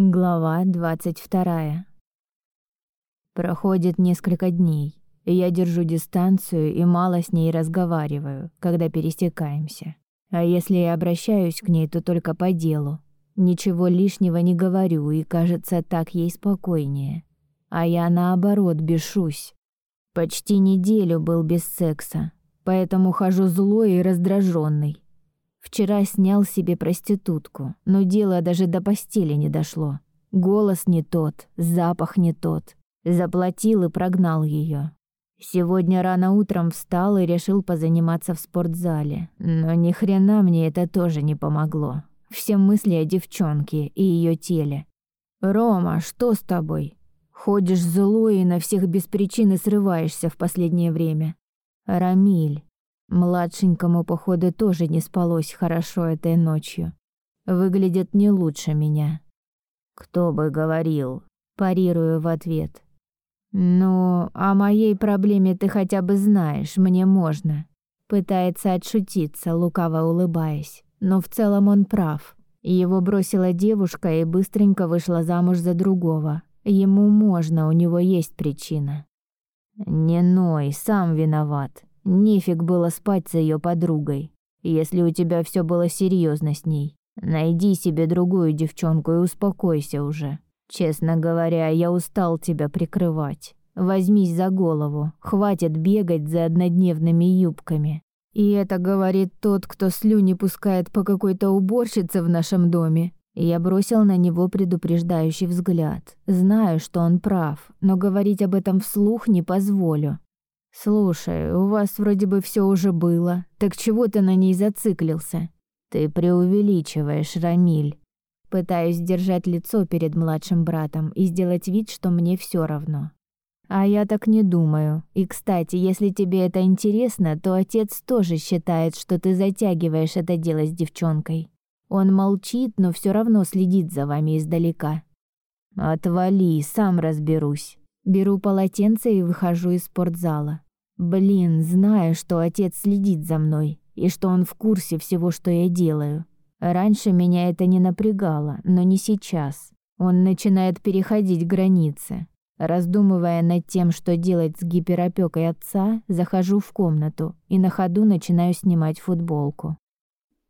Глава 22. Проходит несколько дней. Я держу дистанцию и мало с ней разговариваю, когда пересекаемся. А если я обращаюсь к ней, то только по делу. Ничего лишнего не говорю, и кажется, так ей спокойнее. А я наоборот бешусь. Почти неделю был без секса, поэтому хожу злой и раздраженный. Вчера снял себе проститутку, но дело даже до постели не дошло. Голос не тот, запах не тот. Заплатил и прогнал ее. Сегодня рано утром встал и решил позаниматься в спортзале, но ни хрена мне это тоже не помогло. Все мысли о девчонке и ее теле. Рома, что с тобой? Ходишь злой и на всех без причины срываешься в последнее время. Рамиль, Младшенькому, походу, тоже не спалось хорошо этой ночью. Выглядит не лучше меня. Кто бы говорил, парирую в ответ. Ну, о моей проблеме ты хотя бы знаешь, мне можно. Пытается отшутиться, лукаво улыбаясь, но в целом он прав. Его бросила девушка и быстренько вышла замуж за другого. Ему можно, у него есть причина. Не ной, сам виноват. Нефиг было спать с ее подругой, если у тебя все было серьезно с ней. Найди себе другую девчонку и успокойся уже. Честно говоря, я устал тебя прикрывать. Возьмись за голову, хватит бегать за однодневными юбками. И это говорит тот, кто слюни пускает по какой-то уборщице в нашем доме. Я бросил на него предупреждающий взгляд. Знаю, что он прав, но говорить об этом вслух не позволю. «Слушай, у вас вроде бы все уже было, так чего ты на ней зациклился?» «Ты преувеличиваешь, Рамиль». Пытаюсь держать лицо перед младшим братом и сделать вид, что мне все равно. А я так не думаю. И, кстати, если тебе это интересно, то отец тоже считает, что ты затягиваешь это дело с девчонкой. Он молчит, но все равно следит за вами издалека. Отвали, сам разберусь. Беру полотенце и выхожу из спортзала. Блин, знаю, что отец следит за мной и что он в курсе всего, что я делаю. Раньше меня это не напрягало, но не сейчас. Он начинает переходить границы. Раздумывая над тем, что делать с гиперопекой отца, захожу в комнату и на ходу начинаю снимать футболку.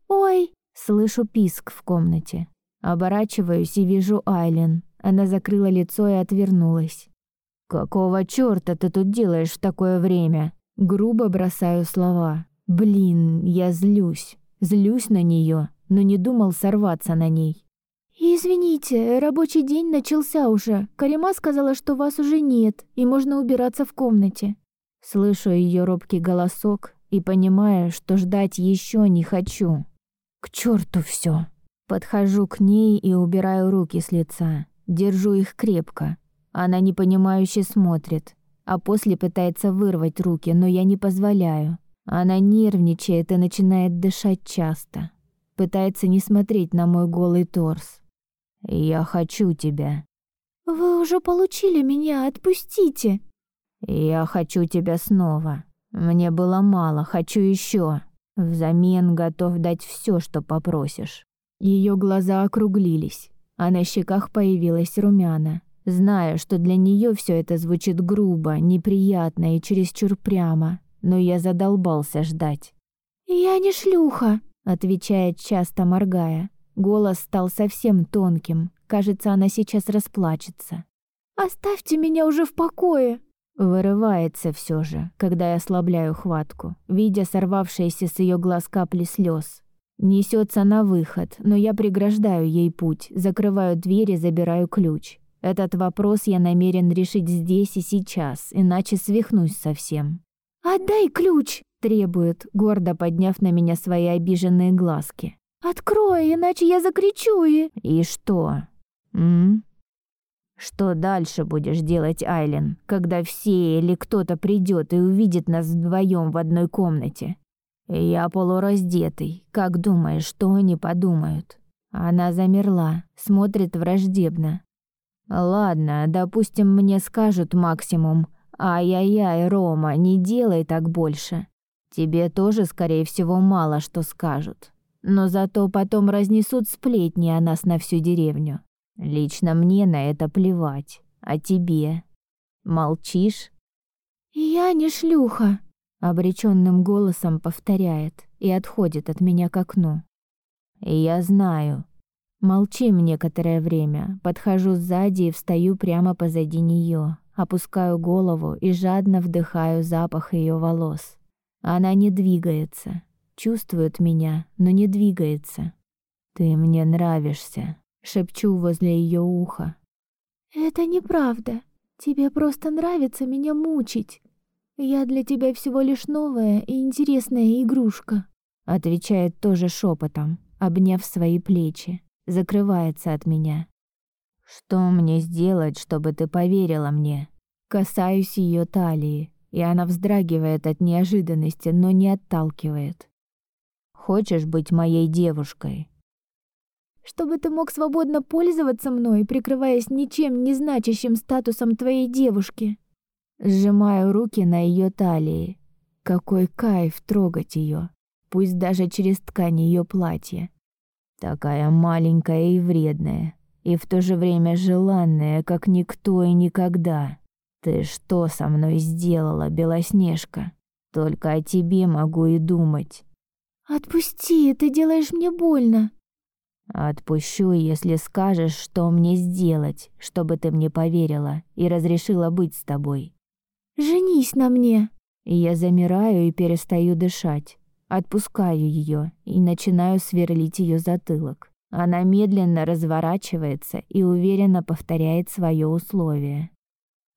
«Ой!» — слышу писк в комнате. Оборачиваюсь и вижу Айлен. Она закрыла лицо и отвернулась. «Какого чёрта ты тут делаешь в такое время?» Грубо бросаю слова. «Блин, я злюсь. Злюсь на неё, но не думал сорваться на ней». «Извините, рабочий день начался уже. Карима сказала, что вас уже нет, и можно убираться в комнате». Слышу её робкий голосок и понимаю, что ждать ещё не хочу. К чёрту всё. Подхожу к ней и убираю руки с лица. Держу их крепко, она непонимающе смотрит, а после пытается вырвать руки, но я не позволяю. Она нервничает и начинает дышать часто. Пытается не смотреть на мой голый торс. «Я хочу тебя». «Вы уже получили меня, отпустите». «Я хочу тебя снова. Мне было мало, хочу еще. Взамен готов дать все, что попросишь». Ее глаза округлились, а на щеках появилась румяна. Знаю, что для нее все это звучит грубо, неприятно и чересчур прямо, но я задолбался ждать. «Я не шлюха», — отвечает часто моргая. Голос стал совсем тонким. Кажется, она сейчас расплачется. «Оставьте меня уже в покое!» Вырывается все же, когда я ослабляю хватку, видя сорвавшиеся с ее глаз капли слез. Несется на выход, но я преграждаю ей путь, закрываю дверь и забираю ключ. Этот вопрос я намерен решить здесь и сейчас, иначе свихнусь совсем. «Отдай ключ!» – требует, гордо подняв на меня свои обиженные глазки. «Открой, иначе я закричу и...» «И что? М? Что дальше будешь делать, Айлен, когда все или кто-то придет и увидит нас вдвоем в одной комнате? Я полураздетый. Как думаешь, что они подумают?» Она замерла, смотрит враждебно, Ладно, допустим, мне скажут максимум. Ай-яй-яй, Рома, не делай так больше. Тебе тоже, скорее всего, мало что скажут. Но зато потом разнесут сплетни о нас на всю деревню. Лично мне на это плевать. А тебе? Молчишь? Я не шлюха, обречённым голосом повторяет и отходит от меня к окну. Я знаю. Молчим некоторое время, подхожу сзади и встаю прямо позади неё, опускаю голову и жадно вдыхаю запах её волос. Она не двигается, чувствует меня, но не двигается. Ты мне нравишься, шепчу возле её уха. Это неправда. Тебе просто нравится меня мучить. Я для тебя всего лишь новая и интересная игрушка, отвечает тоже шепотом, обняв свои плечи, закрывается от меня. Что мне сделать, чтобы ты поверила мне? Касаюсь ее талии, и она вздрагивает от неожиданности, но не отталкивает. Хочешь быть моей девушкой? Чтобы ты мог свободно пользоваться мной, прикрываясь ничем не значащим статусом твоей девушки. Сжимаю руки на ее талии. Какой кайф трогать ее, пусть даже через ткань ее платья. Такая маленькая и вредная, и в то же время желанная, как никто и никогда. Ты что со мной сделала, Белоснежка? Только о тебе могу и думать. Отпусти, ты делаешь мне больно. Отпущу, если скажешь, что мне сделать, чтобы ты мне поверила и разрешила быть с тобой. Женись на мне. Я замираю и перестаю дышать. Отпускаю ее и начинаю сверлить ее затылок. Она медленно разворачивается и уверенно повторяет свое условие.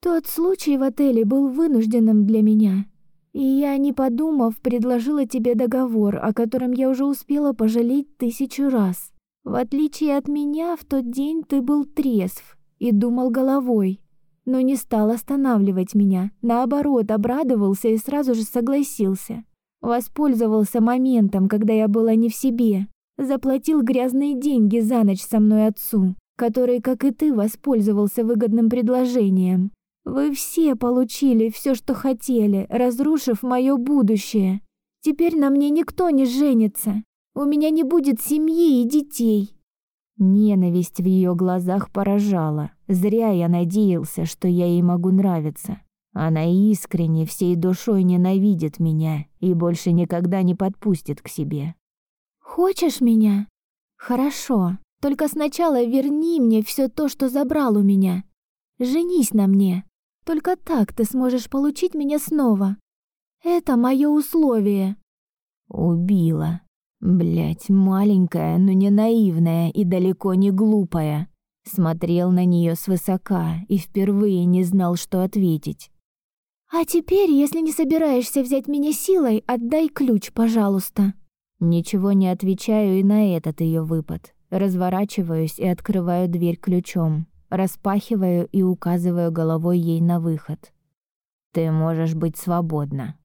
Тот случай в отеле был вынужденным для меня. И я, не подумав, предложила тебе договор, о котором я уже успела пожалеть тысячу раз. В отличие от меня, в тот день ты был трезв и думал головой но не стал останавливать меня. Наоборот, обрадовался и сразу же согласился. Воспользовался моментом, когда я была не в себе. Заплатил грязные деньги за ночь со мной отцу, который, как и ты, воспользовался выгодным предложением. Вы все получили все, что хотели, разрушив мое будущее. Теперь на мне никто не женится. У меня не будет семьи и детей. Ненависть в ее глазах поражала. Зря я надеялся, что я ей могу нравиться. Она искренне всей душой ненавидит меня и больше никогда не подпустит к себе. Хочешь меня? Хорошо. Только сначала верни мне все то, что забрал у меня. Женись на мне. Только так ты сможешь получить меня снова. Это мое условие. Убила. Блять, маленькая, но не наивная и далеко не глупая. Смотрел на нее свысока и впервые не знал, что ответить. А теперь, если не собираешься взять меня силой, отдай ключ, пожалуйста. Ничего не отвечаю и на этот ее выпад. Разворачиваюсь и открываю дверь ключом, распахиваю и указываю головой ей на выход. Ты можешь быть свободна.